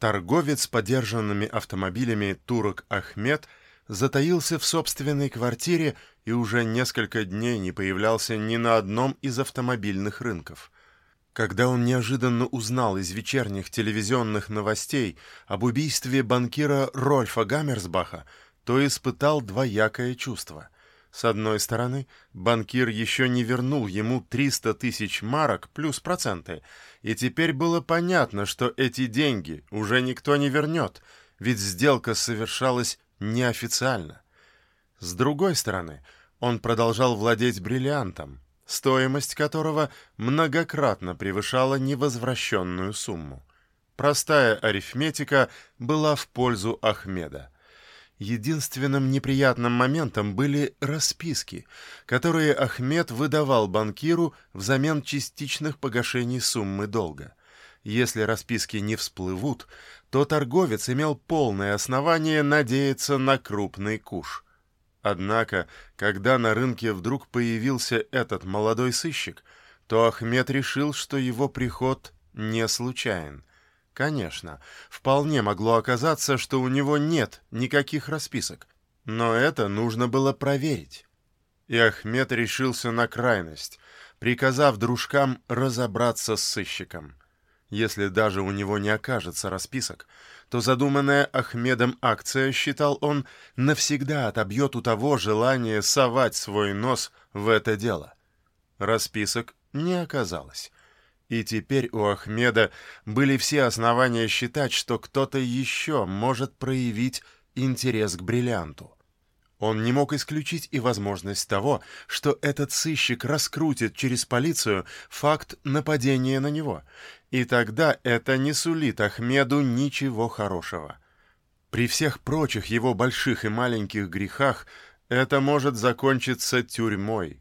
Торговец подержанными автомобилями Турок Ахмед затаился в собственной квартире и уже несколько дней не появлялся ни на одном из автомобильных рынков. Когда он неожиданно узнал из вечерних телевизионных новостей об убийстве банкира Рольфа Гаммерсбаха, то испытал двоякое чувство. С одной стороны, банкир еще не вернул ему 300 тысяч марок плюс проценты, и теперь было понятно, что эти деньги уже никто не вернет, ведь сделка совершалась неофициально. С другой стороны, он продолжал владеть бриллиантом, стоимость которого многократно превышала невозвращенную сумму. Простая арифметика была в пользу Ахмеда. Единственным неприятным моментом были расписки, которые Ахмед выдавал банкиру взамен частичных погашений суммы долга. Если расписки не всплывут, то торговец имел полное основание надеяться на крупный куш – Однако, когда на рынке вдруг появился этот молодой сыщик, то Ахмед решил, что его приход не случайен. Конечно, вполне могло оказаться, что у него нет никаких расписок, но это нужно было проверить. И Ахмед решился на крайность, приказав дружкам разобраться с сыщиком. Если даже у него не окажется расписок, то задуманная Ахмедом акция, считал он, навсегда отобьет у того желание совать свой нос в это дело. Расписок не оказалось. И теперь у Ахмеда были все основания считать, что кто-то еще может проявить интерес к бриллианту. Он не мог исключить и возможность того, что этот сыщик раскрутит через полицию факт нападения на него, и тогда это не сулит Ахмеду ничего хорошего. При всех прочих его больших и маленьких грехах это может закончиться тюрьмой.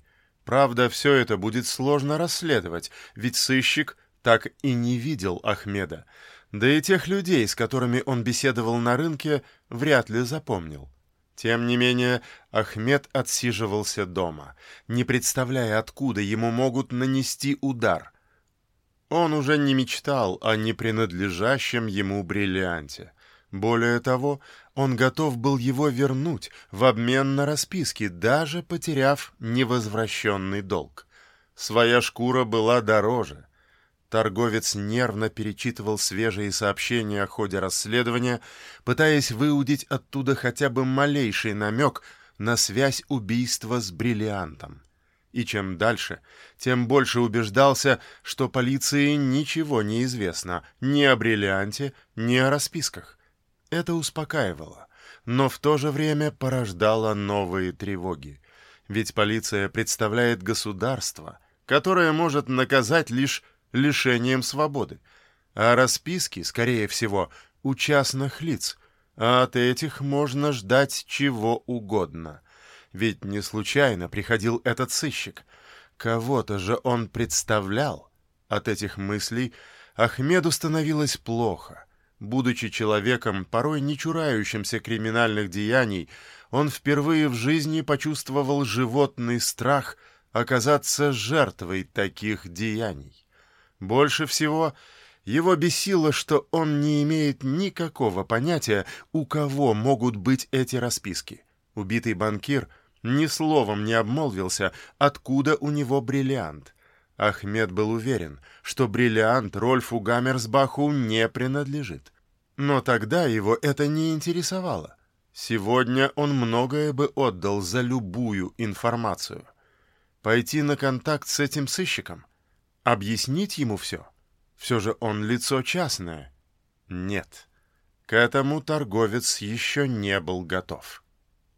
Правда, все это будет сложно расследовать, ведь сыщик так и не видел Ахмеда, да и тех людей, с которыми он беседовал на рынке, вряд ли запомнил. Тем не менее, Ахмед отсиживался дома, не представляя, откуда ему могут нанести удар. Он уже не мечтал о непринадлежащем ему бриллианте. Более того, он готов был его вернуть в обмен на расписки, даже потеряв невозвращенный долг. Своя шкура была дороже. Торговец нервно перечитывал свежие сообщения о ходе расследования, пытаясь выудить оттуда хотя бы малейший намек на связь убийства с бриллиантом. И чем дальше, тем больше убеждался, что полиции ничего не известно ни о бриллианте, ни о расписках. Это успокаивало, но в то же время порождало новые тревоги. Ведь полиция представляет государство, которое может наказать лишь лишением свободы, а расписки, скорее всего, у частных лиц, а от этих можно ждать чего угодно. Ведь не случайно приходил этот сыщик. Кого-то же он представлял. От этих мыслей Ахмеду становилось плохо. Будучи человеком, порой не чурающимся криминальных деяний, он впервые в жизни почувствовал животный страх оказаться жертвой таких деяний. Больше всего его бесило, что он не имеет никакого понятия, у кого могут быть эти расписки. Убитый банкир ни словом не обмолвился, откуда у него бриллиант. Ахмед был уверен, что бриллиант Рольфу Гаммерсбаху не принадлежит. Но тогда его это не интересовало. Сегодня он многое бы отдал за любую информацию. Пойти на контакт с этим сыщиком? Объяснить ему все? Все же он лицо частное. Нет, к этому торговец еще не был готов.